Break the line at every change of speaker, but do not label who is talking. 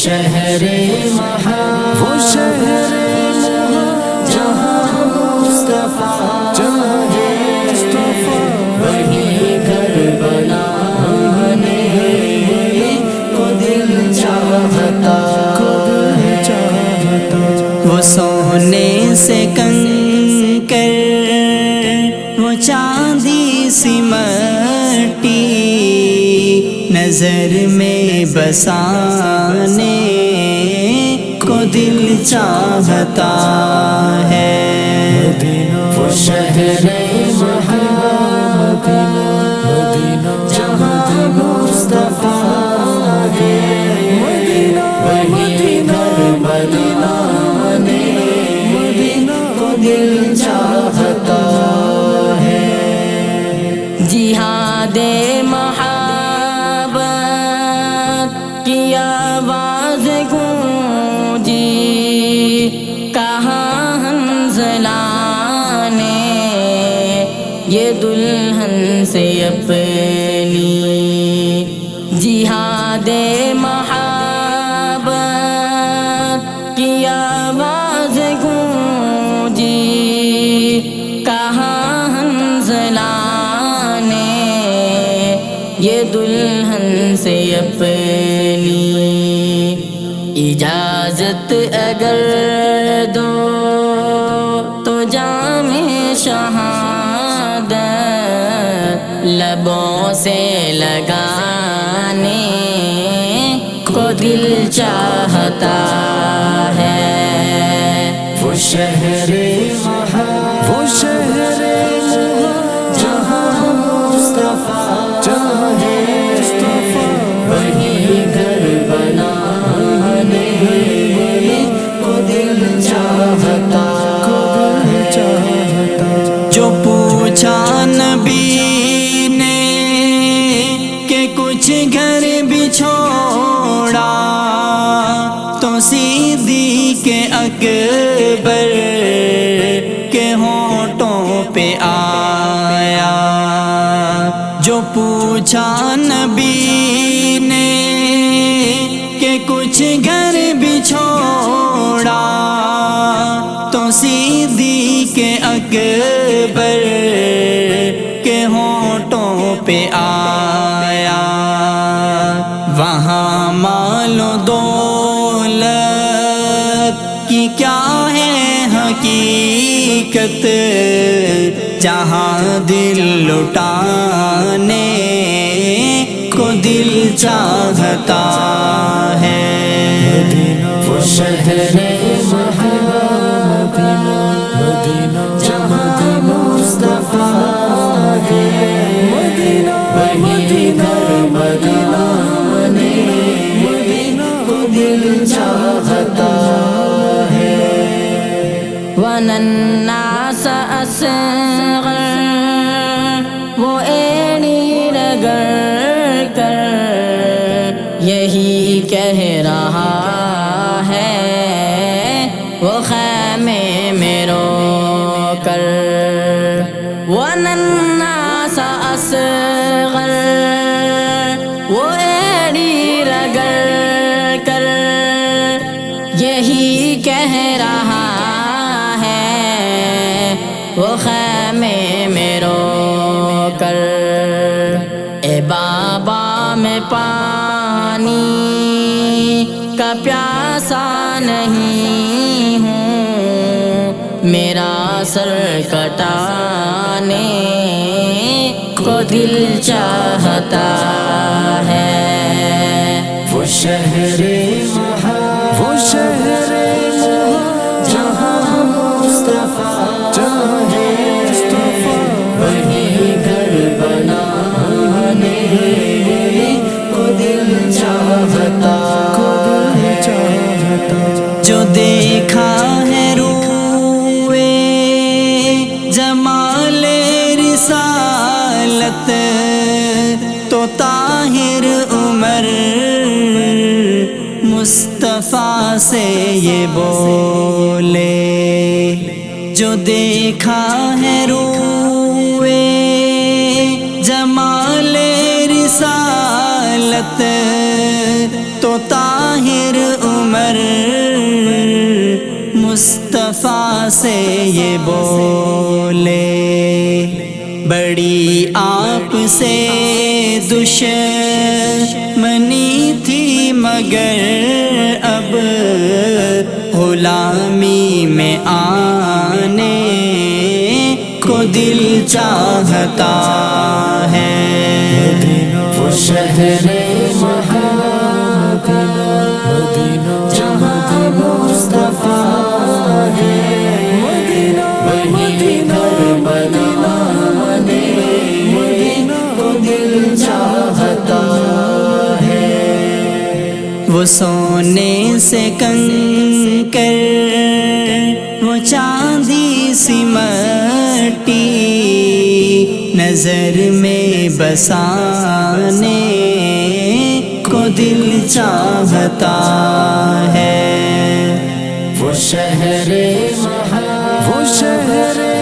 شہر مہا،
وہ شہر
جہاں مصطفیٰ
مصطفیٰ
وہی گھر بنانے کو دل چاہتا
وہ سونے سے کنگ نظر میں بسانے کو دل چاہتا ہے۔
وہ شہر مہا
حنزلہ نے یہ دلہن سے اپنی جہاد محبت کی آواز گونجی، کہاں حنزلہ نے یہ دلہن سے اپنی اجازت اگر شہاد لبوں سے لگانے کو دل چاہتا ہے۔
وہ شہر
وہ شہر
جو پوچھا نبی نے کہ کچھ گھر بھی چھوڑا تو سیدھی کے اکبر کے ہونٹوں پہ آیا۔ وہاں مال و دولت کی کیا ہے حقیقت؟ جہاں دل لٹانے کو دل چاہتا ہے۔
وہ شہر
اصغر وہ رگڑ کر یہی کہہ رہا ہے، وہ خیمے میں رو کر اصغر وہ ایڑی رگڑ کر یہی کہہ رہا وہ خیمے میں رو کر۔ اے بابا میں پانی کا پیاسا نہیں ہوں۔ میرا سر کٹانے کو دل چاہتا ہے۔
وہ شہر
تو طاہر عمر مصطفیٰ سے یہ بولے، جو دیکھا ہے روئے، جمال رسالت تو طاہر عمر مصطفیٰ سے یہ بولے۔ بڑی آپ سے دشمنی تھی، مگر اب غلامی میں آنے کو دل چاہتا ہے۔
وہ شہر
وہ سونے سے کنکر، وہ چاندی سی مٹی، نظر میں بسانے کو دل چاہتا ہے۔
وہ شہر
وہ شہر